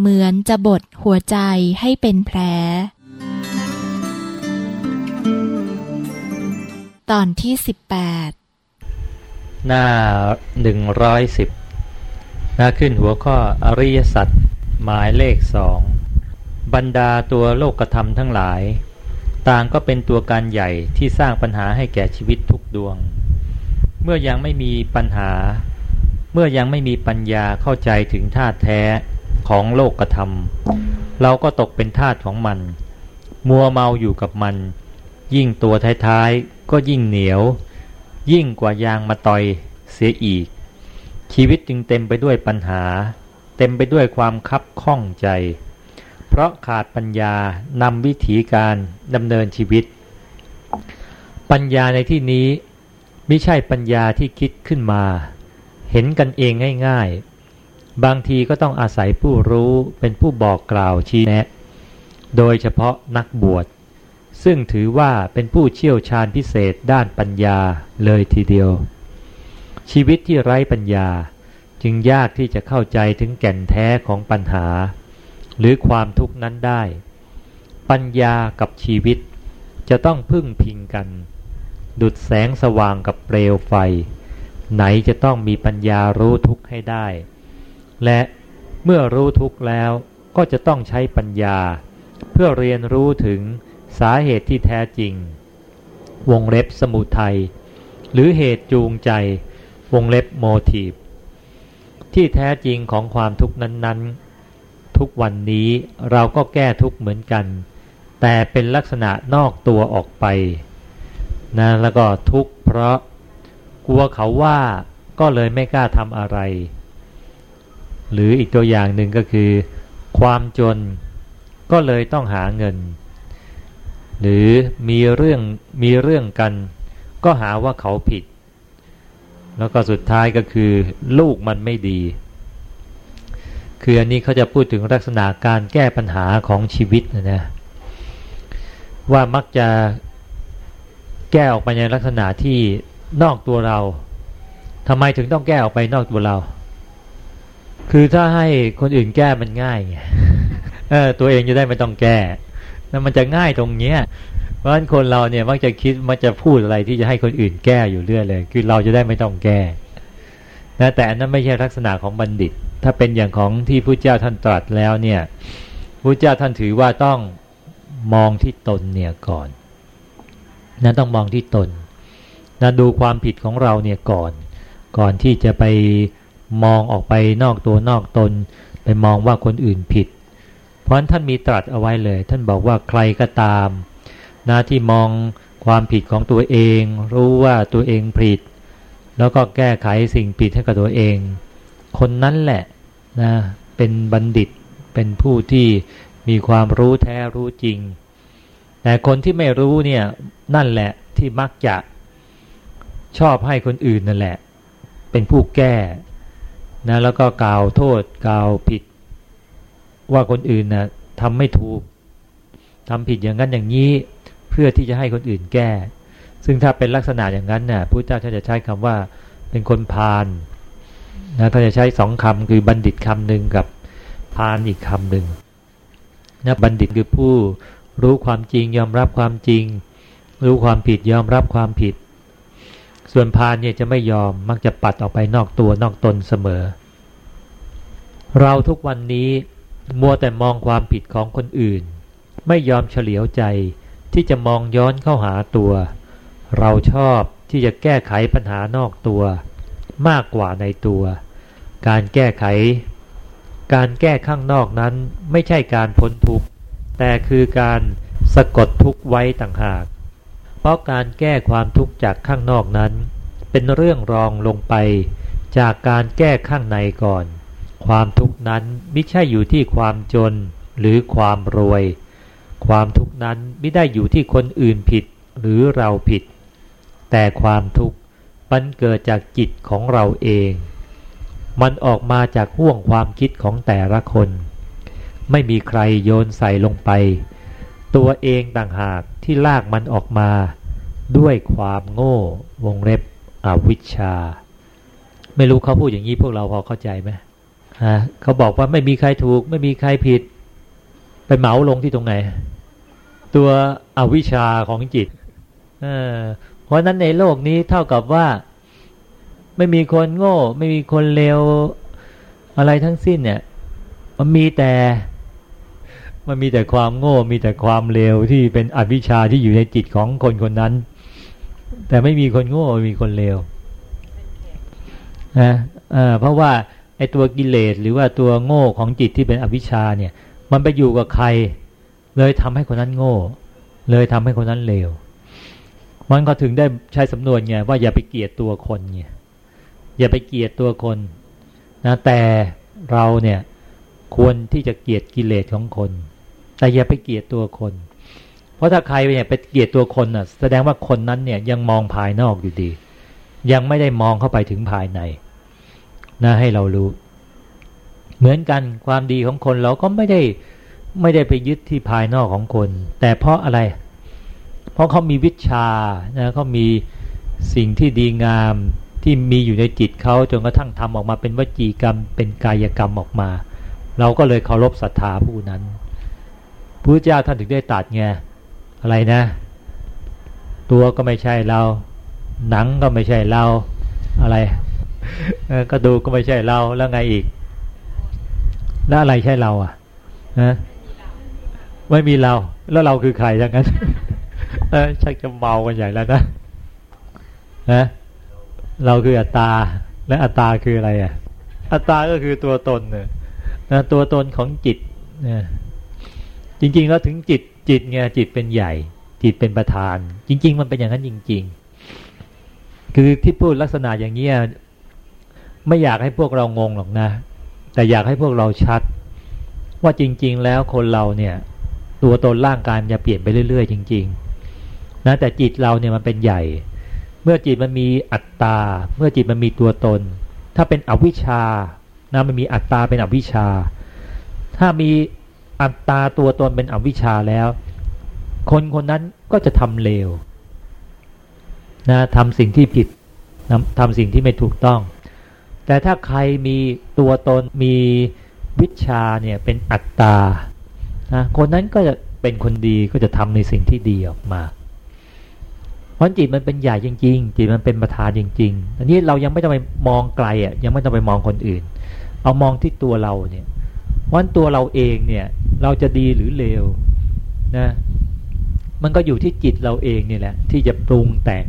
เหมือนจะบดหัวใจให้เป็นแผล ตอนที่สิบแปดหน้าหนึ่งร้อยสิบหน้าขึ้นหัวข้ออริยสัจหมายเลขสองบรรดาตัวโลกธรรมทั้งหลาย ต่างก็เป็นตัวการใหญ่ที่สร้างปัญหาให้แก่ชีวิตทุกดวง เมื่อยังไม่มีปัญหา เมื่อยังไม่มีปัญญาเข้าใจถึงธาตุแท้ ของโลกธรรม เราก็ตกเป็นทาสของมัน มัวเมาอยู่กับมัน ยิ่งตัวท้ายๆ ก็ยิ่งเหนียว ยิ่งกว่ายางมาต่อยเสียอีก ชีวิตจึงเต็มไปด้วยปัญหา เต็มไปด้วยความคับข้องใจ เพราะขาดปัญญานำวิถีการดำเนินชีวิต ปัญญาในที่นี้ไม่ใช่ปัญญาที่คิดขึ้นมา เห็นกันเองง่าย บางทีก็ต้องอาศัยผู้รู้เป็นผู้บอกกล่าวชี้แนะ โดยเฉพาะนักบวช ซึ่งถือว่าเป็นผู้เชี่ยวชาญพิเศษด้านปัญญาเลยทีเดียว ชีวิตที่ไร้ปัญญาจึงยากที่จะเข้าใจถึงแก่นแท้ของปัญหา หรือความทุกข์นั้นได้ ปัญญากับชีวิตจะต้องพึ่งพิงกัน ดุดแสงสว่างกับเปลวไฟ ไหนจะต้องมีปัญญารู้ทุกข์ให้ได้ และเมื่อรู้ทุกข์แล้วก็จะต้องใช้ปัญญา เพื่อเรียนรู้ถึงสาเหตุที่แท้จริง วงเล็บสมุทัยหรือเหตุจูงใจ วงเล็บโมทีฟที่แท้จริงของความทุกข์นั้นๆ ทุกวันนี้เราก็แก้ทุกข์เหมือนกัน แต่เป็นลักษณะนอกตัวออกไปนะแล้วก็ทุกข์เพราะกลัวเขาว่าก็เลยไม่กล้าทำอะไร หรืออีกตัวอย่างหนึ่งก็คือ ความจนก็เลยต้องหาเงิน หรือมีเรื่องมีเรื่องกัน ก็หาว่าเขาผิด แล้วก็สุดท้ายก็คือ ลูกมันไม่ดี คืออันนี้เขาจะพูดถึงลักษณะการแก้ปัญหาของชีวิตนะนะว่ามักจะแก้ออกไปในลักษณะที่นอกตัวเราทำไมถึงต้องแก้ออกไปนอกตัวเรา คือถ้าให้คนอื่นแก้มันง่ายไงเออตัวเองจะได้ไม่ต้องแก้แล้วมันจะง่ายตรงเนี้ย เพราะฉะนั้นคนเราเนี่ยมักจะคิดมักจะพูดอะไรที่จะให้คนอื่นแก้อยู่เรื่อยเลย คือเราจะได้ไม่ต้องแก้นะแต่อันนั้นไม่ใช่ลักษณะของบัณฑิต ถ้าเป็นอย่างของที่พระเจ้าท่านตรัสแล้วเนี่ยพระเจ้าท่านถือว่าต้องมองที่ตนเนี่ยก่อนนะต้องมองที่ตนนะดูความผิดของเราเนี่ยก่อน ก่อนที่จะไป มองออกไปนอกตัวนอกตน ไปมองว่าคนอื่นผิด เพราะะนั้นท่านมีตรัสเอาไว้เลย ท่านบอกว่าใครก็ตามนะที่มองความผิดของตัวเอง รู้ว่าตัวเองผิด แล้วก็แก้ไขสิ่งผิดให้กับตัวเอง คนนั้นแหละนะเป็นบัณฑิตเป็นผู้ที่มีความรู้แท้รู้จริง แต่คนที่ไม่รู้เนี่ยนั่นแหละที่มักจะชอบให้คนอื่นนั่นแหละ เป็นผู้แก้ นะแล้วก็กล่าวโทษกล่าวผิด ว่าคนอื่นนะทำไม่ถูกทำผิดอย่างนั้นอย่างนี้เพื่อที่จะให้คนอื่นแก้ ซึ่งถ้าเป็นลักษณะอย่างนั้นนะ่ะพระเจ้าท่านจะใช้คำว่าเป็นคนพาลนะท่านจะใช้สองคำคือบัณฑิตคำหนึ่งกับพาลอีกคำหนึ่งนะบัณฑิตคือผู้รู้ความจริงยอมรับความจริง รู้ความผิดยอมรับความผิด ส่วนพานเนี่ยจะไม่ยอมมักจะปัดออกไปนอกตัวนอกตนเสมอ เราทุกวันนี้มัวแต่มองความผิดของคนอื่น ไม่ยอมเฉลียวใจที่จะมองย้อนเข้าหาตัว เราชอบที่จะแก้ไขปัญหานอกตัว มากกว่าในตัว การแก้ไข การแก้ข้างนอกนั้นไม่ใช่การพ้นทุกข์แต่คือการสะกดทุกข์ไว้ต่างหาก เพราะการแก้ความทุกข์จากข้างนอกนั้น เป็นเรื่องรองลงไป จากการแก้ข้างในก่อน ความทุกข์นั้นไม่ใช่อยู่ที่ความจนหรือความรวย ความทุกข์นั้นไม่ได้อยู่ที่คนอื่นผิดหรือเราผิด แต่ความทุกข์มันเกิดจากจิตของเราเอง มันออกมาจากห่วงความคิดของแต่ละคน ไม่มีใครโยนใส่ลงไป ตัวเองต่างหากที่ลากมันออกมา ด้วยความโง่วงเล็บอวิชชา ไม่รู้เขาพูดอย่างนี้พวกเราพอเข้าใจไหมอ่าเขาบอกว่าไม่มีใครถูก ไม่มีใครผิด ไปเหมาลงที่ตรงไหน ตัวอวิชชาของจิตเพราะนั้นในโลกนี้เท่ากับว่า ไม่มีคนโง่ ไม่มีคนเลวอะไรทั้งสิ้นเนี่ย มันมีแต่ มันมีแต่ความโง่ มีแต่ความเลวที่เป็นอวิชชาที่อยู่ในจิตของคนคนนั้น แต่ไม่มีคนโง่มีคนเลวนะเพราะว่าไอ้ตัวกิเลสหรือว่าตัวโง่ของจิตที่เป็นอวิชชาเนี่ย มันไปอยู่กับใคร เลยทำให้คนนั้นโง่ เลยทำให้คนนั้นเลวมันก็ถึงได้ใช้สำนวนไงว่าอย่าไปเกลียดตัวคนไงอย่าไปเกลียดตัวคนนะแต่เราเนี่ยควรที่จะเกลียดกิเลสของคน แต่อย่าไปเกลียดตัวคน เพราะถ้าใครเนี่ยไปเกลียดตัวคนน่ะ แสดงว่าคนนั้นเนี่ยยังมองภายนอกอยู่ดี ยังไม่ได้มองเข้าไปถึงภายในนะให้เรารู้ เหมือนกันความดีของคนเราก็ไม่ได้ไม่ได้ไปยึดที่ภายนอกของคน แต่เพราะอะไร เพราะเขามีวิชานะเขามีสิ่งที่ดีงามที่มีอยู่ในจิตเขาจนกระทั่งทำออกมาเป็นวจีกรรมเป็นกายกรรมออกมา เราก็เลยเคารพศรัทธาผู้นั้น พระเจ้าท่านถึงได้ตัดไงอะไรนะ ตัวก็ไม่ใช่เรา หนังก็ไม่ใช่เราอะไรกระดูกก็ไม่ใช่เราแล้วไงอีก แล้วอะไรใช่เราอะฮะไม่มีเรา แล้วเราคือใครอย่างนั้นชักจะเมากันใหญ่แล้วนะนะเราคืออัตตา และอัตตาคืออะไรอะอัตตาก็คือตัวตนเนี่ยนะตัวตนของจิตเนี่ย จริงๆแล้วถึงจิตจิตไงจิตเป็นใหญ่ จิตเป็นประธาน จริง ๆ มันเป็นอย่างนั้นจริง ๆ คือที่พูดลักษณะอย่างเนี้ยไม่อยากให้พวกเรางงหรอกนะ แต่อยากให้พวกเราชัด ว่าจริง ๆ แล้วคนเราเนี่ย ตัวตนร่างกายมันจะเปลี่ยนไปเรื่อย ๆ จริง ๆ นะแต่จิตเราเนี่ยมันเป็นใหญ่ เมื่อจิตมันมีอัตตา เมื่อจิตมันมีตัวตน ถ้าเป็นอวิชชานะมันมีอัตตาเป็นอวิชชา ถ้ามี อัตตาตัวตนเป็นอวิชชาแล้ว คนคนนั้นก็จะทำเลวนะทำสิ่งที่ผิดทำสิ่งที่ไม่ถูกต้อง แต่ถ้าใครมีตัวตนมีวิชาเนี่ยเป็นอัตตานะคนนั้นก็จะเป็นคนดีก็จะทำในสิ่งที่ดีออกมาเพราะจิตมันเป็นใหญ่จริงๆจิตมันเป็นประธานจริงๆอันนี้เรายังไม่ต้องไปมองไกลอะยังไม่ต้องไปมองคนอื่น เอามองที่ตัวเราเนี่ย เพราะตัวเราเองเนี่ย เราจะดีหรือเลวนะมันก็อยู่ที่จิตเราเองนี่แหละ ที่จะปรุงแต่ง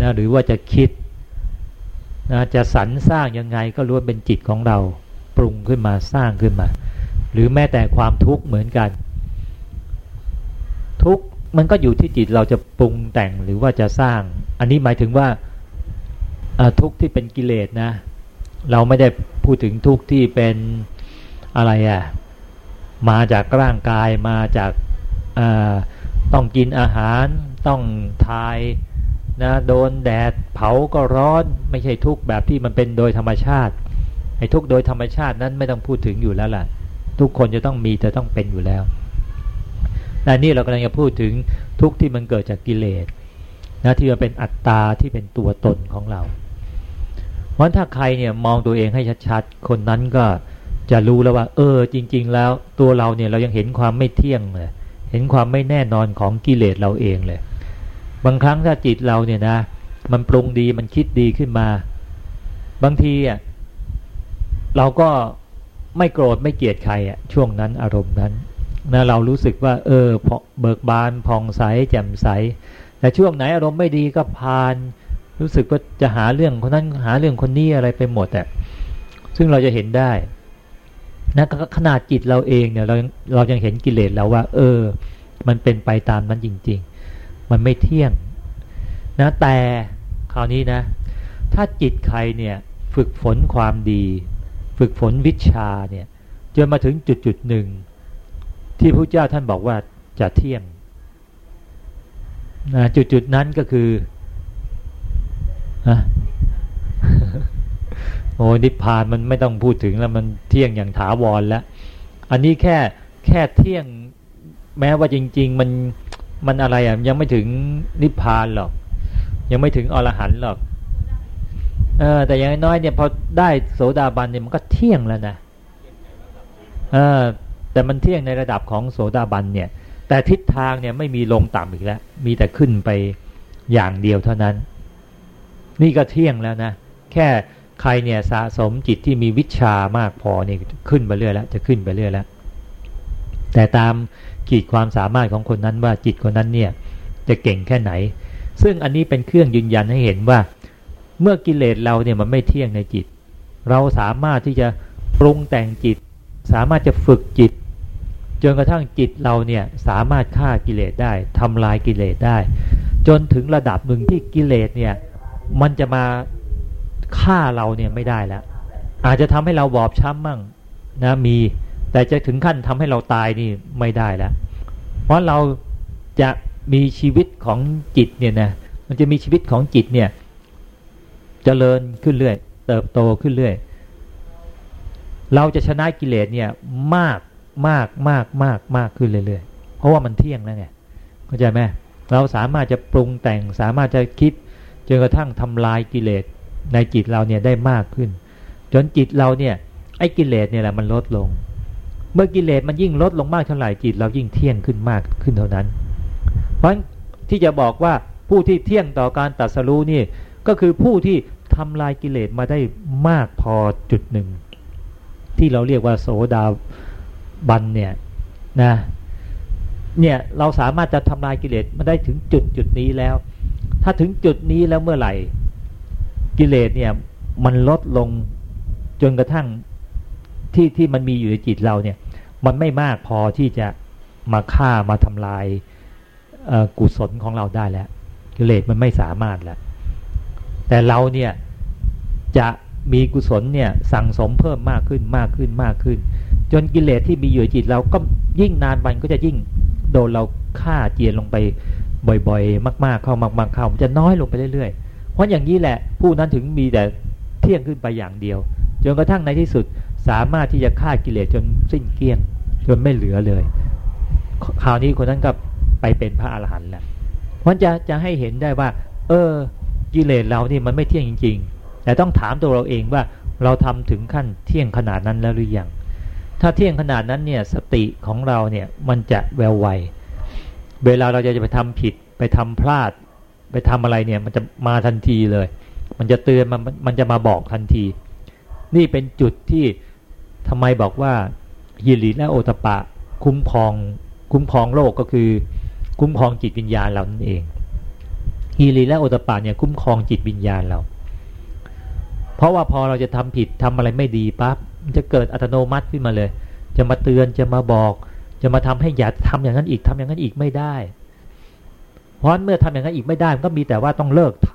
นะหรือว่าจะคิดนะจะสรรสร้างยังไงก็ล้วนเป็นจิตของเรา ปรุงขึ้นมาสร้างขึ้นมา หรือแม้แต่ความทุกข์เหมือนกัน ทุกข์มันก็อยู่ที่จิตเราจะปรุงแต่งหรือว่าจะสร้าง อันนี้หมายถึงว่าทุกข์ที่เป็นกิเลสนะ เราไม่ได้พูดถึงทุกข์ที่เป็น อะไรอะ่ะมาจากร่างกายมาจากต้องกินอาหาร ต้องทายนะโดนแดดเผาก็ร้อนไม่ใช่ทุกแบบที่มันเป็นโดยธรรมชาติไอ้ทุกโดยธรรมชาตินั้นไม่ต้องพูดถึงอยู่แล้วล่ะ ทุกคนจะต้องมีจะต้องเป็นอยู่แล้วแต่นี่เรากำลังจะพูดถึงทุกที่มันเกิดจากกิเลสนะที่มันเป็นอัตตาที่เป็นตัวตนของเรา เพราะถ้าใครเนี่ยมองตัวเองให้ชัดๆ คนนั้นก็ จะรู้แล้วว่า เออ จริง ๆ แล้วตัวเราเนี่ยเรายังเห็นความไม่เที่ยงเลยเห็นความไม่แน่นอนของกิเลสเราเองเลย บางครั้งถ้าจิตเราเนี่ยนะ มันปรุงดีมันคิดดีขึ้นมา บางทีอะเราก็ไม่โกรธไม่เกลียดใครอะช่วงนั้นอารมณ์นั้นนะเรารู้สึกว่า เออเบิกบานผ่องใสแจ่มใส แต่ช่วงไหนอารมณ์ไม่ดีก็พาน รู้สึกว่าจะหาเรื่องคนนั้นหาเรื่องคนนี้อะไรไปหมดอะซึ่งเราจะเห็นได้ นะขนาดจิตเราเองเนี่ยเราเรายังเห็นกิเลสแล้วว่า เออ มันเป็นไปตามนั้นจริง ๆ มันไม่เที่ยง นะ แต่คราวนี้นะ ถ้าจิตใครเนี่ยฝึกฝนความดี ฝึกฝนวิชาเนี่ยจนมาถึงจุดจุดหนึ่ง ที่พระเจ้าท่านบอกว่าจะเที่ยงนะจุดจุดนั้นก็คืออะ โอ้นิพพานมันไม่ต้องพูดถึงแล้วมันเที่ยงอย่างถาวรแล้ว อันนี้แค่แค่เที่ยงแม้ว่าจริง ๆ มันมันอะไรอะยังไม่ถึงนิพพานหรอก ยังไม่ถึงอรหันต์หรอกเออแต่อย่างน้อยเนี่ยพอได้โสดาบันเนี่ยมันก็เที่ยงแล้วนะเออแต่มันเที่ยงในระดับของโสดาบันเนี่ย แต่ทิศทางเนี่ยไม่มีลงต่ำอีกแล้ว มีแต่ขึ้นไปอย่างเดียวเท่านั้น นี่ก็เที่ยงแล้วนะ แค่ ใครเนี่ยสะสมจิตที่มีวิชามากพอนี่ขึ้นไปเรื่อยแล้วจะขึ้นไปเรื่อยแล้ว แต่ตามขีดความสามารถของคนนั้นว่าจิตคนนั้นเนี่ยจะเก่งแค่ไหน ซึ่งอันนี้เป็นเครื่องยืนยันให้เห็นว่า เมื่อกิเลสเราเนี่ยมันไม่เที่ยงในจิต เราสามารถที่จะปรุงแต่งจิต สามารถจะฝึกจิตจนกระทั่งจิตเราเนี่ยสามารถฆ่ากิเลสได้ทำลายกิเลสได้ จนถึงระดับหนึ่งที่กิเลสเนี่ยมันจะมา ฆ่าเราเนี่ยไม่ได้แล้ว อาจจะทำให้เราบอบช้ำมั่งนะมี แต่จะถึงขั้นทำให้เราตายนี่ไม่ได้แล้ว เพราะเราจะมีชีวิตของจิตเนี่ยนะมันจะมีชีวิตของจิตเนี่ยจเจริญขึ้นเรื่อย เติบโตขึ้นเรื่อย เราจะชนะกิเลสเนี่ยมากมากมากมากมากขึ้นเรื่อยๆ เพราะว่ามันเที่ยงแล้วไงเข้าใจไหมเราสามารถจะปรุงแต่งสามารถจะคิดจนกระทั่งทำลายกิเลส ในจิตเราเนี่ยได้มากขึ้น จนจิตเราเนี่ยไอ้กิเลสเนี่ยแหละมันลดลง เมื่อกิเลสมันยิ่งลดลงมากเท่าไหร่จิต เรายิ่งเที่ยงขึ้นมากขึ้นเท่านั้น เพราะที่จะบอกว่าผู้ที่เที่ยงต่อการตัดสรู้นี่ก็คือผู้ที่ทำลายกิเลสมาได้มากพอจุดหนึ่ง ที่เราเรียกว่าโสดาบันเนี่ยนะเนี่ยเราสามารถจะทำลายกิเลสมาได้ถึงจุดจุดนี้แล้ว ถ้าถึงจุดนี้แล้วเมื่อไหร่ กิเลสเนี่ยมันลดลงจนกระทั่งที่ที่มันมีอยู่ในจิตเราเนี่ย มันไม่มากพอที่จะมาฆ่ามาทำลายกุศลของเราได้แล้ว กิเลสมันไม่สามารถแล้ว แต่เราเนี่ยจะมีกุศลเนี่ยสั่งสมเพิ่มมากขึ้นมากขึ้นมากขึ้น จนกิเลสที่มีอยู่ในจิตเราก็ยิ่งนานวันก็จะยิ่งโดนเราฆ่าเจียนลงไปบ่อย ๆ มาก ๆ เข้ามาก ๆ เข้ามันจะน้อยลงไปเรื่อยๆ เพราะอย่างนี้แหละผู้นั้นถึงมีแต่เที่ยงขึ้นไปอย่างเดียวจนกระทั่งในที่สุดสามารถที่จะฆ่ากิเลสจนสิ้นเกลี้ยง จนไม่เหลือเลย คราวนี้คนนั้นก็ไปเป็นพระอาหารหันต์แล้วเพราะจะจะให้เห็นได้ว่า เออกิเลสเรานี่มันไม่เที่ยงจริง ๆ แต่ต้องถามตัวเราเองว่าเราทำถึงขั้นเที่ยงขนาดนั้นแล้วหรือยังถ้าเที่ยงขนาดนั้นเนี่ยสติของเราเนี่ยมันจะแววไวเวลาเราจะไปทำผิดไปทำพลาด ไปทำอะไรเนี่ย มันจะมาทันทีเลย มันจะเตือนมันมันจะมาบอกทันที นี่เป็นจุดที่ทำไมบอกว่าฮิริและโอตปะ คุ้มครอง คุ้มครองโลกก็คือ คุ้มครองจิตวิญญาณเรานั่นเองฮิริและโอตปะเนี่ยคุ้มครองจิตวิญญาณเรา เพราะว่าพอเราจะทำผิดทำอะไรไม่ดีปั๊บมันจะเกิดอัตโนมัติขึ้นมาเลย จะมาเตือนจะมาบอก จะมาทำให้อย่าทำอย่างนั้นอีกทำอย่างนั้นอีกไม่ได้ เพราะเมื่อทำอย่างนั้นอีกไม่ได้มันก็มีแต่ว่าต้องเลิกท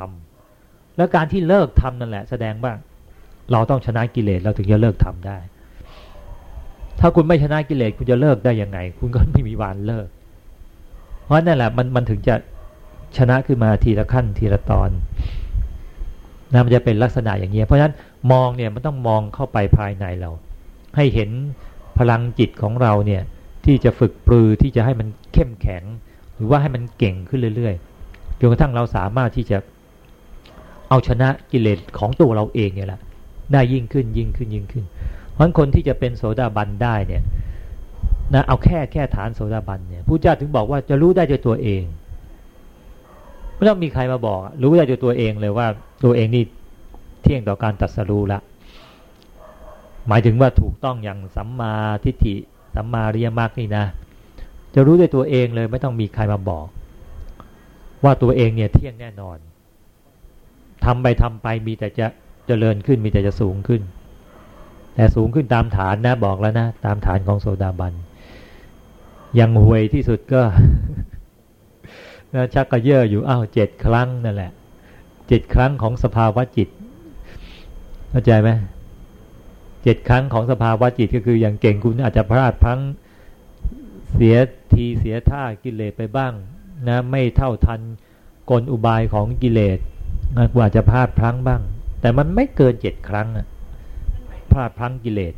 ำแล้วการที่เลิกทำนั่นแหละ แสดงว่าเราต้องชนะกิเลสเราถึงจะเลิกทำได้ ถ้าคุณไม่ชนะกิเลสคุณจะเลิกได้ยังไง คุณก็ไม่มีวันเลิก เพราะนั่นแหละมันมันถึงจะชนะขึ้นมาทีละขั้นทีละตอนนะมันจะเป็นลักษณะอย่างเงี้เพราะฉะนั้นมองเนี่ยมันต้องมองเข้าไปภายในเรา ให้เห็นพลังจิตของเราเนี่ยที่จะฝึกปรือที่จะให้มันเข้มแข็ง หรือว่าให้มันเก่งขึ้นเรื่อยๆจนกระทั่งเราสามารถที่จะเอาชนะกิเลสของตัวเราเองเนี่ยแหละได้ยิ่งขึ้นยิ่งขึ้นยิ่งขึ้น เพราะคนที่จะเป็นโสดาบันได้เนี่ยนะเอาแค่แค่ฐานโสดาบันเนี่ยผู้เจ้าถึงบอกว่าจะรู้ได้ด้วยตัวเองไม่ต้องมีใครมาบอก รู้ได้ด้วยตัวเองเลยว่าตัวเองนี่เที่ยงต่อการตัดสรู้ละหมายถึงว่าถูกต้องอย่างสัมมาทิฏฐิสัมมาเริยมรรคนี่นะ จะรู้ด้วยตัวเองเลยไม่ต้องมีใครมาบอก ว่าตัวเองเนี่ยเที่ยงแน่นอนทำไปทำไปมีแต่จะจะเจริญขึ้นมีแต่จะสูงขึ้น แต่สูงขึ้นตามฐานนะบอกแล้วนะตามฐานของโซดาบันยังห่วยที่สุดก็ชักกระเยอะอยู่อ้าวเจ็ดครั้งนั่นแหละเจ็ดครั้งของสภาวะจิตเข้าใจไหมเจ็ดครั้งของสภาวะจิตก็คืออย่างเก่งคุณอาจจะพลาดพั้ง เสียทีเสียท่ากิเลสไปบ้างนะไม่เท่าทันกลอุบายของกิเลสนะกว่าจะพลาดพลั้งบ้าง แต่มันไม่เกินเจ็ดครั้งอะพลาดพลั้งกิเลส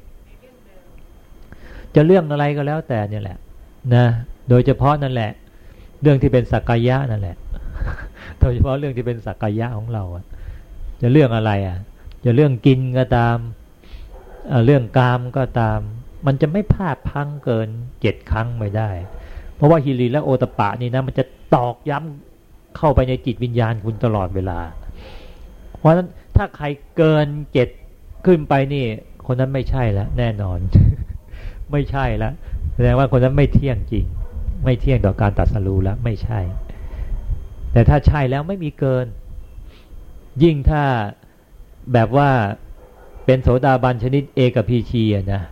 จะเรื่องอะไรก็แล้วแต่เนี่ยแหละนะโดยเฉพาะนั่นแหละ เรื่องที่เป็นสักกายะนั่นแหละ โดยเฉพาะเรื่องที่เป็นสักกายะของเราอะจะเรื่องอะไรอะ จะเรื่องกินก็ตามเรื่องกามก็ตาม มันจะไม่พลาดพังเกินเจ็ดครั้งไม่ได้ เพราะว่าฮิริและโอตปะนี่นะมันจะตอกย้ำเข้าไปในจิตวิญญาณคุณตลอดเวลา เพราะฉะนั้นถ้าใครเกินเจ็ดขึ้นไปนี่ คนนั้นไม่ใช่แล้วแน่นอน ไม่ใช่แล้วแสดงว่าคนนั้นไม่เที่ยงจริง ไม่เที่ยงต่อการตัดสรู้แล้วไม่ใช่ แต่ถ้าใช่แล้วไม่มีเกิน ยิ่งถ้าแบบว่าเป็นโสดาบันชนิดเอกับพีชีนะ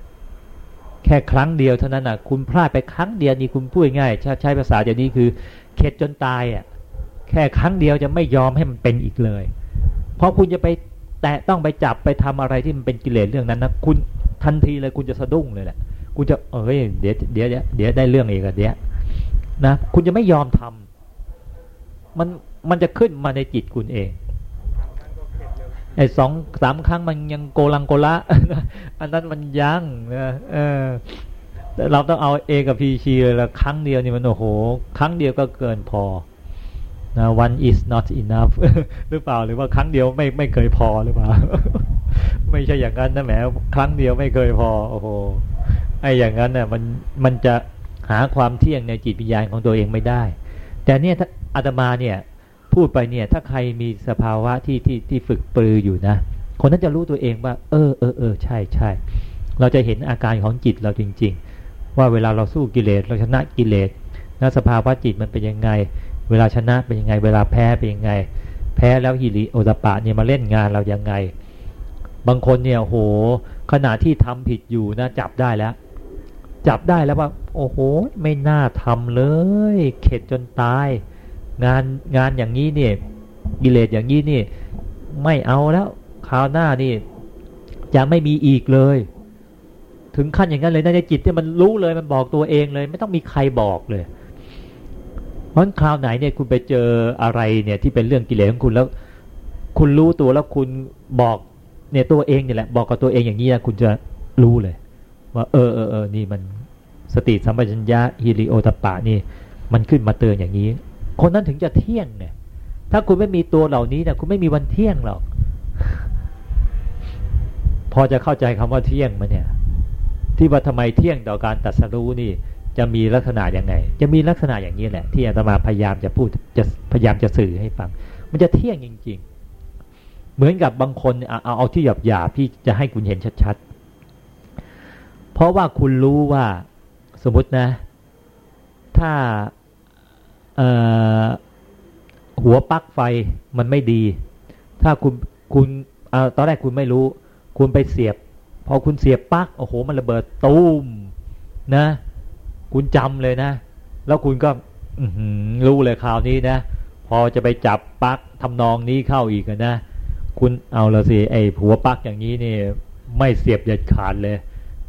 แค่ครั้งเดียวเท่านั้นนะคุณพลาดไปครั้งเดียวนี่คุณพูดง่ายใช้ภาษาอย่างนี้คือเข็ดจนตายอะแค่ครั้งเดียวจะไม่ยอมให้มันเป็นอีกเลย เพราะคุณจะไปแตะต้องไปจับไปทำอะไรที่มันเป็นกิเลสเรื่องนั้นนะคุณทันทีเลยคุณจะสะดุ้งเลยแหละคุณจะเอ้ยเดี๋ยวเดี๋ยวเดี๋ยวได้เรื่องอีกอะเดี๋ยวนะคุณจะไม่ยอมทำมันมันจะขึ้นมาในจิตคุณเอง ไอ้สองสามครั้งมันยังโกลังโกละอันนั้นมันยังนะเออเราต้องเอาเอกับพีชีเลยละครั้งเดียวนี่มันโอ้โห ครั้งเดียวก็เกินพอนะ one is not enough หรือเปล่าหรือว่าครั้งเดียวไม่ไม่เคยพอหรือเปล่า ไม่ใช่อย่างนั้นนะแหมครั้งเดียวไม่เคยพอ โอ้โหไอ้อย่างนั้นเนี่ยมันมันจะหาความเที่ยงในจิตวิญญาณของตัวเองไม่ได้ แต่เนี่ยอาตมาเนี่ย พูดไปเนี่ย ถ้าใครมีสภาวะที่ที่ที่ฝึกปรืออยู่นะ คนนั้นจะรู้ตัวเองว่า เออเออเออใช่ใช่เราจะเห็นอาการของจิตเราจริง ๆ ว่าเวลาเราสู้กิเลสเราชนะกิเลสนะสภาวะจิตมันเป็นยังไง เวลาชนะเป็นยังไง เวลาแพ้เป็นยังไง แพ้แล้วฮิริโอตปะเนี่ยมาเล่นงานเรายังไง บางคนเนี่ยโหขณะที่ทำผิดอยู่นะจับได้แล้ว จับได้แล้วว่า โอ้โห ไม่น่าทำเลย เข็ดจนตาย งานงานอย่างนี้เนี่ยกิเลสอย่างนี้นี่ ไม่เอาแล้วคราวหน้านี่ จะไม่มีอีกเลย ถึงขั้นอย่างนั้นเลยในจิตที่มันรู้เลยมันบอกตัวเองเลย ไม่ต้องมีใครบอกเลยเพราะคราวไหนเนี่ยคุณไปเจออะไรเนี่ยที่เป็นเรื่องกิเลสของคุณแล้ว คุณรู้ตัวแล้วคุณบอกเนี่ยตัวเองเนี่ยแหละบอกกับตัวเองอย่างนี้นะคุณจะรู้เลย ว่า เออเออเออนี่มันสติสัมปชัญญะฮิริโอตปะนี่ มันขึ้นมาเตือนอย่างนี้ คนนั้นถึงจะเที่ยงเนี่ย ถ้าคุณไม่มีตัวเหล่านี้เนี่ยคุณไม่มีวันเที่ยงหรอก พอจะเข้าใจคำว่าเที่ยงมันเนี่ย ที่ว่าทำไมเที่ยงต่อการตัดสรู้นี่ จะมีลักษณะอย่างไง จะมีลักษณะอย่างนี้แหละ ที่อาตมาพยายามจะพูดจะพยายามจะสื่อให้ฟัง มันจะเที่ยงจริง ๆ เหมือนกับบางคนเอาเอาที่หยาบหยาบที่จะให้คุณเห็นชัดๆเพราะว่าคุณรู้ว่าสมมตินะ ถ้า หัวปลั๊กไฟมันไม่ดี ถ้าคุณคุณอตอนแรกคุณไม่รู้ คุณไปเสียบ พอคุณเสียบปลั๊กโอ้โห มันระเบิดตูมนะ คุณจำเลยนะ แล้วคุณก็รู้เลยคราวนี้นะ พอจะไปจับปลั๊กทำนองนี้เข้าอีกนะ คุณเอาละสิไอ้หัวปลั๊กอย่างนี้นี่ไม่เสียบเด็ดขาดเลย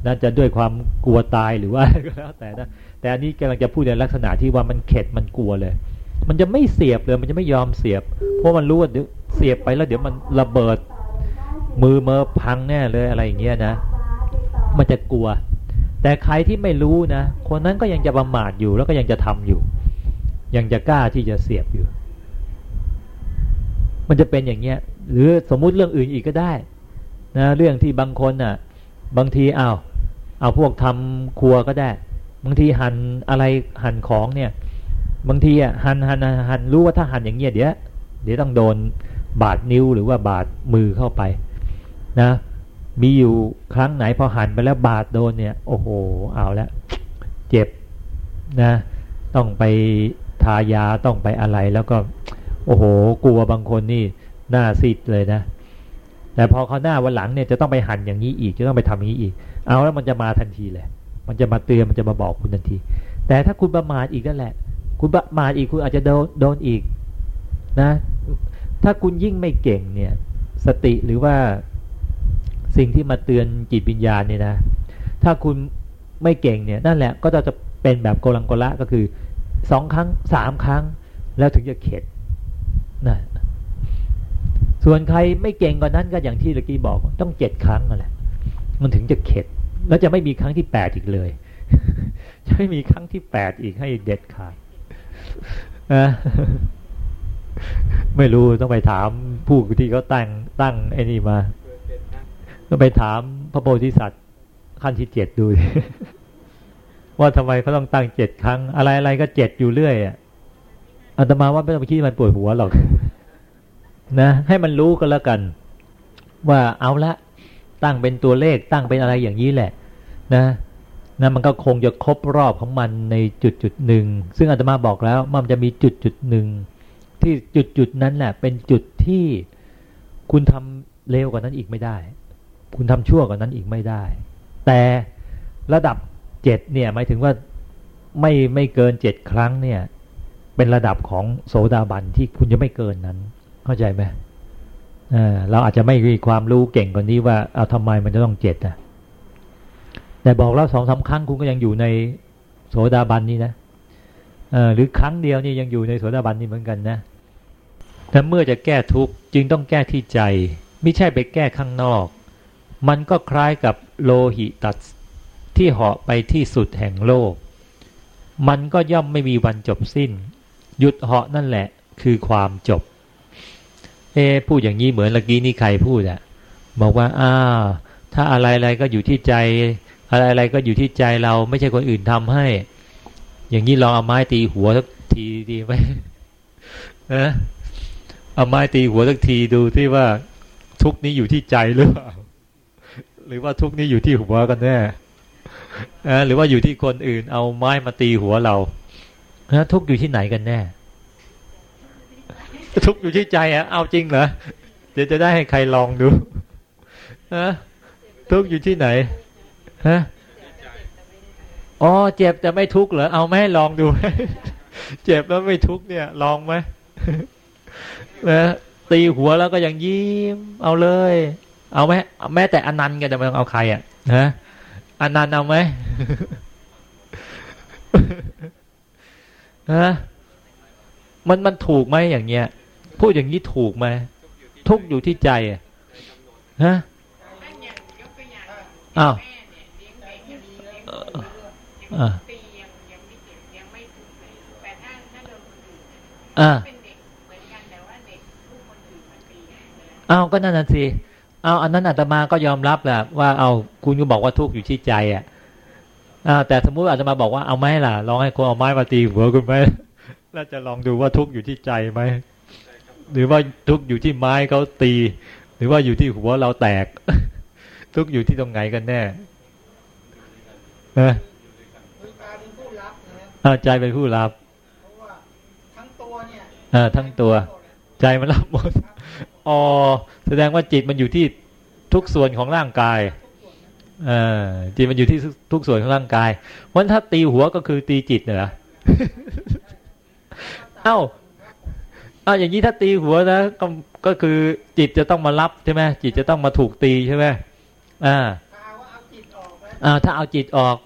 น่าจะด้วยความกลัวตายหรือว่าก็แล้วแต่นะ แต่อันนี้กำลังจะพูดในลักษณะที่ว่ามันเข็ดมันกลัวเลย มันจะไม่เสียบเลยมันจะไม่ยอมเสียบ เพราะมันรู้ว่าเดี๋ยวเสียบไปแล้วเดี๋ยวมันระเบิด มือเมอพังแน่เลยอะไรอย่างเงี้ยนะ มันจะกลัว แต่ใครที่ไม่รู้นะคนนั้นก็ยังจะประมาทอยู่แล้วก็ยังจะทำอยู่ ยังจะกล้าที่จะเสียบอยู่ มันจะเป็นอย่างเงี้ย หรือสมมุติเรื่องอื่นอีกก็ได้นะเรื่องที่บางคนน่ะ บางทีเอาเอาพวกทำครัวก็ได้ บางทีหั่นอะไรหั่นของเนี่ย บางทีอะหั่นหั่นหั่นรู้ว่าถ้าหั่นอย่างเงี้ยเดี๋ยวเดี๋ยวต้องโดนบาดนิ้วหรือว่าบาดมือเข้าไปนะ มีอยู่ครั้งไหนพอหั่นไปแล้วบาดโดนเนี่ย โอ้โหเอาล้วเจ็บนะ ต้องไปทายาต้องไปอะไรแล้วก็ โอ้โห กลัวบางคนนี่หน้าซีดเลยนะ แต่พอเขาหน้าวันหลังเนี่ยจะต้องไปหั่นอย่างนี้อีกจะต้องไปทำอย่างนี้อีก เอาแล้วมันจะมาทันทีเลย มันจะมาเตือนมันจะมาบอกคุณทันที แต่ถ้าคุณประมาทอีกนั่นแหละ คุณประมาทอีกคุณอาจจะโดนโดนอีกนะ ถ้าคุณยิ่งไม่เก่งเนี่ย สติหรือว่าสิ่งที่มาเตือนจิตวิญญาณเนี่ยนะ ถ้าคุณไม่เก่งเนี่ยนั่นแหละก็จะจะเป็นแบบโกลังโกละก็คือสองครั้งสามครั้ง แล้วถึงจะเข็ดนะส่วนใครไม่เก่งกว่านั้นก็อย่างที่เมื่อกี้บอกต้องเจ็ดครั้งนั่นแหละมันถึงจะเข็ด แล้วจะไม่มีครั้งที่แปดอีกเลย จะไม่มีครั้งที่แปดอีกให้เด็ดขาดนะไม่รู้ต้องไปถามผู้ที่เขาตั้งตั้งไอ้นี่มาก็ไปถามพระโพธิสัตว์ขั้นที่เจ็ดดู ว่าทำไมเขาต้องตั้งเจ็ดครั้ง อะไรอะไรก็เจ็ดอยู่เรื่อยอะอาตมาว่าไม่ต้องไปคิดมันปวดหัวหรอกนะให้มันรู้กันแล้วกัน ว่าเอาละตั้งเป็นตัวเลขตั้งเป็นอะไรอย่างนี้แหละ นะนะมันก็คงจะครบรอบของมันในจุดจุดหนึ่งซึ่งอาตมาบอกแล้วมันจะมีจุดจุดหนึ่งที่จุดจุดนั้นแหละเป็นจุดที่คุณทำเลวกว่านั้นอีกไม่ได้ คุณทำชั่วกว่านั้นอีกไม่ได้ แต่ระดับเจ็ดเนี่ยหมายถึงว่าไม่ไม่เกินเจ็ดครั้งเนี่ย เป็นระดับของโสดาบันที่คุณจะไม่เกินนั้น เข้าใจไหมเราอาจจะไม่มีความรู้เก่งกว่านี้ว่าเอาทำไมมันจะต้องเจ็ดนะ แต่บอกแล้วสองสาครั้งคุณก็ยังอยู่ในโสดาบันนี่นะหรือครั้งเดียวนี่ยังอยู่ในโสดาบันนี่เหมือนกันนะแต่เมื่อจะแก้ทุกข์จึงต้องแก้ที่ใจ ไม่ใช่ไปแก้ข้างนอก มันก็คล้ายกับโลหิตัดที่เหาะไปที่สุดแห่งโลก มันก็ย่อมไม่มีวันจบสิ้น หยุดเหาะนั่นแหละคือความจบ เอพูดอย่างนี้เหมือนเมื่อกี้นี่ใครพูดอะบอกว่าอ้าถ้าอะไรอะไรก็อยู่ที่ใจ อะไรอะไรก็อยู่ที่ใจเราไม่ใช่คนอื่นทำให้ อย่างนี้ลองเอาไม้ตีหัวสักทีดีไหมนะเอาไม้ตีหัวสักทีดูที่ว่าทุกนี้อยู่ที่ใจหรือเปล่าหรือว่าทุกนี้อยู่ที่หัวกันแน่หรือว่าอยู่ที่คนอื่น เอาไม้มาตีหัวเราทุกอยู่ที่ไหนกันแน่ ทุกอยู่ที่ใจอะเอาจริงเหรอเดี๋ยวจะได้ให้ใครลองดูฮะทุกอยู่ที่ไหน ฮะอ๋อเจ็บแต่ไม่ทุกข์เหรอเอาไหมลองดูเจ็บแล้วไม่ทุกข์เนี่ย ลองไหมนะตีหัวแล้วก็ยังยิ้ม เอาเลย เอาไหมแม้แต่อนันต์กันจะไม่ต้องเอาใครอะฮะอนันต์เอาไหมฮะมันมันถูกไหมอย่างเงี้ยพูดอย่างนี้ถูกไหมทุกอยู่ที่ใจอะฮะอ้าว อ่าอ่าอ้าวก็นั่นน่ะสิเอาอันนั้นอาตมาก็ยอมรับแหละว่าเอาคุณก็บอกว่าทุกข์อยู่ที่ใจอะอ่าแต่สมมุติอาตมาบอกว่าเอาไม้ล่ะลองให้คนเอาไม้มาตีหัวคุณไหมแล้วจะลองดูว่าทุกข์อยู่ที่ใจไหมหรือว่าทุกข์อยู่ที่ไม้เขาตี หรือว่าอยู่ที่หัวเราแตก ทุกข์อยู่ที่ตรงไหนกันแน่นะ ใจเป็นผู้รับทั้งตัวเนี่ยอ่าทั้งตัว ใจมันรับหมดอ๋อแสดงว่าจิตมันอยู่ที่ทุกส่วนของร่างกายเออจิตมันอยู่ที่ทุกส่วนของร่างกายเพราะถ้าตีหัวก็คือตีจิตเหรอเอ้าเอาอย่างนี้ถ้าตีหัวนะก็ก็คือจิตจะต้องมารับใช่ไหมจิตจะต้องมาถูกตีใช่ไหมอ่าอ่าถ้าเอาจิตออก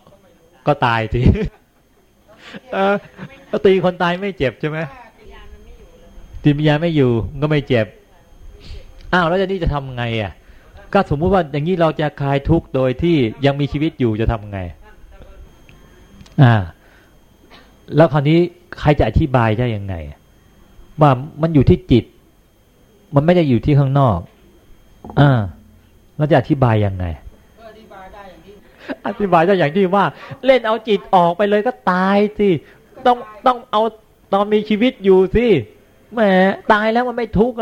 ก็ตายที เออตีคนตายไม่เจ็บใช่ไหมจิตวิญญาณไม่อยู่ก็ไม่เจ็บ อ้าวแล้วจะนี่จะทำไงอะ ก็สมมุติว่าอย่างนี้เราจะคลายทุกข์โดยที่ยังมีชีวิตอยู่จะทำไง อ่า แล้วคราวนี้ใครจะอธิบายได้ยังไง ว่ามันอยู่ที่จิต มันไม่ได้อยู่ที่ข้างนอก อ่าเราจะอธิบายยังไง อธิบายได้อย่างที่ว่า เล่นเอาจิตออกไปเลยก็ตายสิต้องต้องเอาตอนมีชีวิตอยู่สิแหมตายแล้วมันไม่ทุกข์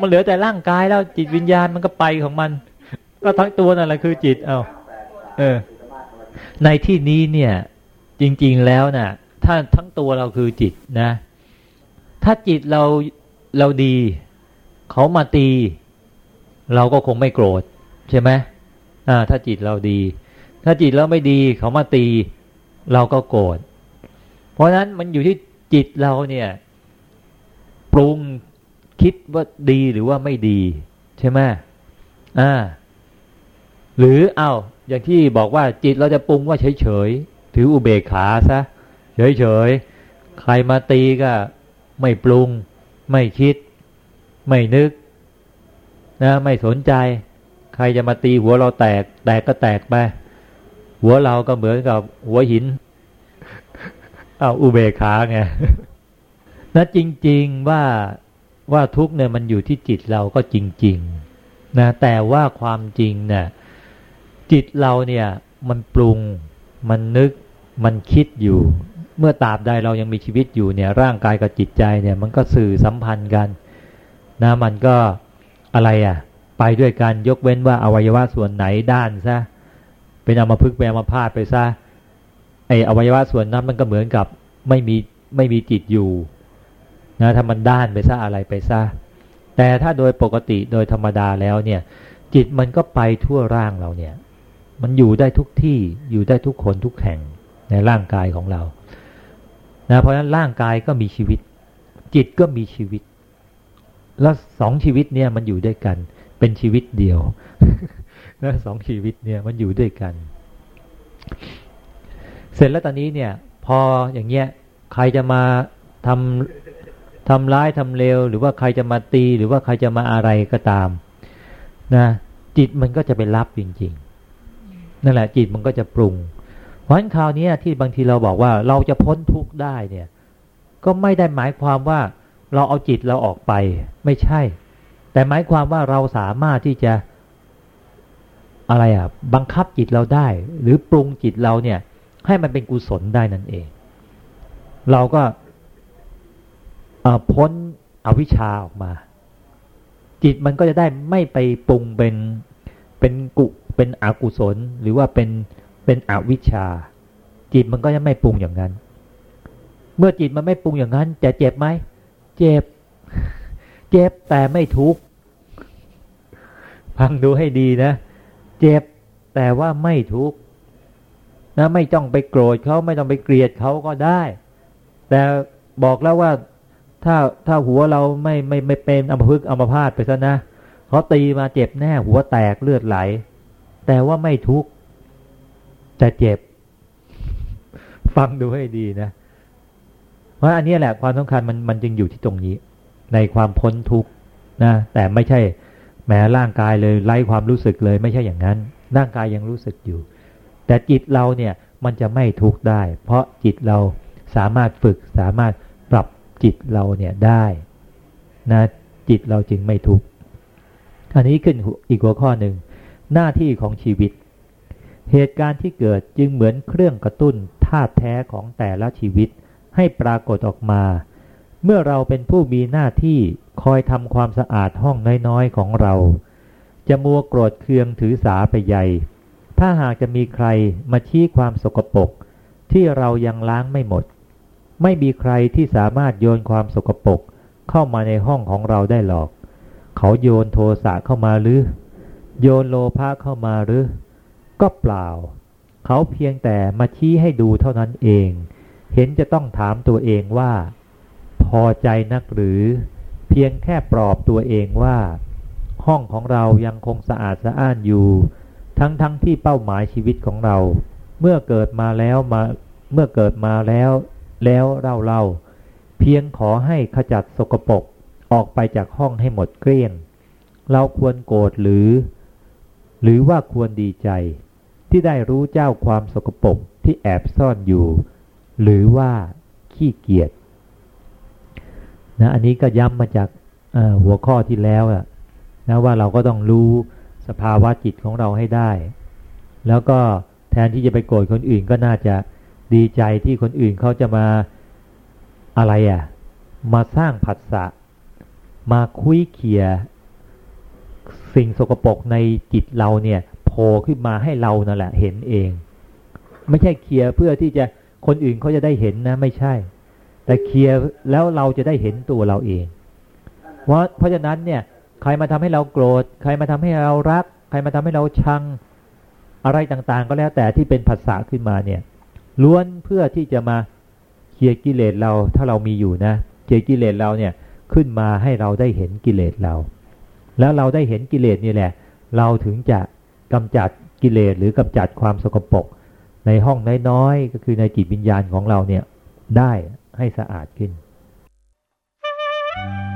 มันเหลือแต่ร่างกายแล้วจิตวิญญาณมันก็ไปของมัน ก็ทั้งตัวนั่นแหละคือจิตเอาเออ ในที่นี้เนี่ย จริง ๆแล้วนะ่ะ ถ้าทั้งตัวเราคือจิตนะ ถ้าจิตเราเราดีเขามาตี เราก็คงไม่โกรธใช่ไหมอ่า ถ้าจิตเราดี ถ้าจิตเราไม่ดีเขามาตี เราก็โกรธเพราะนั้นมันอยู่ที่จิตเราเนี่ยปรุงคิดว่าดีหรือว่าไม่ดี ใช่ไหมอ่า หรือเอา้าอย่างที่บอกว่าจิตเราจะปรุงว่าเฉยๆถืออุเบกขาซะเฉยๆใครมาตีก็ไม่ปรุง ไม่คิด ไม่นึกนะไม่สนใจ ใครจะมาตีหัวเราแตก แตกก็แตกไป หัวเราก็เหมือนกับหัวหิน เอาอุเบกขาไงนะจริง ๆว่าว่าทุกเนี่ยมันอยู่ที่จิตเราก็จริง ๆ นะ แต่ว่าความจริงเนี่ยจิตเราเนี่ยมันปรุงมันนึกมันคิดอยู่ เมื่อตราบใดเรายังมีชีวิตอยู่เนี่ย ร่างกายกับจิตใจเนี่ย มันก็สื่อสัมพันธ์กัน นะมันก็อะไรอะ่ะ ไปด้วยกันยกเว้นว่าอวัยวะส่วนไหนด้านซะ เป็นอมาพึกเป็นอมพาดไปซะไออวัยวะส่วนนั้นมันก็เหมือนกับไม่มีไม่มีจิตอยู่นะถ้ามันด้านไปซะอะไรไปซะแต่ถ้าโดยปกติโดยธรรมดาแล้วเนี่ย จิตมันก็ไปทั่วร่างเราเนี่ย มันอยู่ได้ทุกที่อยู่ได้ทุกคนทุกแห่งในร่างกายของเรานะเพราะฉะนั้นร่างกายก็มีชีวิต จิตก็มีชีวิต แล้วสองชีวิตเนี่ยมันอยู่ด้วยกัน เป็นชีวิตเดียว แล้วสองชีวิตเนี่ยมันอยู่ด้วยกัน เสร็จแล้วตอนนี้เนี่ย พออย่างเงี้ยใครจะมาทำทำร้ายทำเลวหรือว่าใครจะมาตีหรือว่าใครจะมาอะไรก็ตามนะจิตมันก็จะไปรับจริง ๆ นั่นแหละจิตมันก็จะปรุงเพราะฉะนั้นคราวนี้ที่บางทีเราบอกว่าเราจะพ้นทุกข์ได้เนี่ย ก็ไม่ได้หมายความว่าเราเอาจิตเราออกไป ไม่ใช่ แต่หมายความว่าเราสามารถที่จะ อะไรอะบังคับจิตเราได้ หรือปรุงจิตเราเนี่ย ให้มันเป็นกุศลได้นั่นเอง เราก็พ้นอวิชชาออกมา จิตมันก็จะได้ไม่ไปปรุงเป็นเป็นกุเป็นอกุศล หรือว่าเป็นเป็นอวิชชา จิตมันก็จะไม่ปรุงอย่างนั้น เมื่อจิตมันไม่ปรุงอย่างนั้น จะเจ็บไหมเจ็บ เจ็บแต่ไม่ทุกข์ฟังดูให้ดีนะ เจ็บแต่ว่าไม่ทุกข์นะไม่ต้องไปโกรธเขาไม่ต้องไปเกลียดเขาก็ได้ แต่บอกแล้วว่าถ้าถ้าหัวเราไม่ไม่ไม่เป็นอัมพฤกษ์อัมพาตไปซะนะเขาตีมาเจ็บแน่หัวแตกเลือดไหล แต่ว่าไม่ทุกข์จะเจ็บ ฟังดูให้ดีนะ เพราะอันนี้แหละความสำคัญมันมันจึงอยู่ที่ตรงนี้ ในความพ้นทุกข์นะแต่ไม่ใช่ แม้ร่างกายเลยไล่ความรู้สึกเลยไม่ใช่อย่างนั้น ร่างกายยังรู้สึกอยู่ แต่จิตเราเนี่ยมันจะไม่ทุกข์ได้ เพราะจิตเราสามารถฝึกสามารถปรับจิตเราเนี่ยได้นะจิตเราจึงไม่ทุกข์อันนี้ขึ้นอีกหัวข้อหนึ่งหน้าที่ของชีวิต เหตุการณ์ที่เกิดจึงเหมือนเครื่องกระตุ้นธาตุแท้ของแต่ละชีวิตให้ปรากฏออกมา เมื่อเราเป็นผู้มีหน้าที่ คอยทำความสะอาดห้องน้อยๆของเรา จะมัวโกรธเคืองถือสาไปใหญ่ ถ้าหากจะมีใครมาชี้ความสกปรกที่เรายังล้างไม่หมด ไม่มีใครที่สามารถโยนความสกปรกเข้ามาในห้องของเราได้หรอก เขาโยนโทสะเข้ามาหรือ โยนโลภะเข้ามาหรือ ก็เปล่า เขาเพียงแต่มาชี้ให้ดูเท่านั้นเอง เห็นจะต้องถามตัวเองว่า พอใจนักหรือ พียงแค่ปลอบตัวเองว่า ห้องของเรายังคงสะอาดสะอ้านอยู่ ทั้งๆทที่เป้าหมายชีวิตของเรา เมื่อเกิดมาแล้วมาเมื่อเกิดมาแล้วแล้วเล่าเล่าเพียงขอให้ขจัดสกปรกออกไปจากห้องให้หมดเกลี้ยง เราควรโกรธหรือ หรือว่าควรดีใจ ที่ได้รู้เจ้าความสกปรกที่แอบซ่อนอยู่ หรือว่าขี้เกียจ นะอันนี้ก็ย้ำมาจากหัวข้อที่แล้วนะว่าเราก็ต้องรู้สภาวะจิตของเราให้ได้ แล้วก็แทนที่จะไปโกรธคนอื่นก็น่าจะดีใจที่คนอื่นเขาจะมาอะไรอะ่ะ มาสร้างผัสสะ มาคุยเคียสิ่งสกปรกในจิตเราเนี่ยโผล่ขึ้นมาให้เรานั่นแหละเห็นเอง ไม่ใช่เคลียร์เพื่อที่จะคนอื่นเขาจะได้เห็นนะ ไม่ใช่ แต่เคลียร์แล้วเราจะได้เห็นตัวเราเอง เพราะเพราะฉะนั้นเนี่ยใครมาทำให้เราโกรธ ใครมาทำให้เรารัก ใครมาทำให้เราชังอะไรต่างๆ ก็แล้วแต่ที่เป็นผัสสะขึ้นมาเนี่ยล้วนเพื่อที่จะมาเคลียร์กิเลสเราถ้าเรามีอยู่นะเคลียร์กิเลสเราเนี่ยขึ้นมาให้เราได้เห็นกิเลสเรา แล้วเราได้เห็นกิเลสนี่แหละ เราถึงจะกำจัดกิเลสหรือกำจัดความสกปรกในห้องน้อยๆก็คือในจิตวิญญาณของเราเนี่ยได้ ให้สะอาดขึ้น Thank you.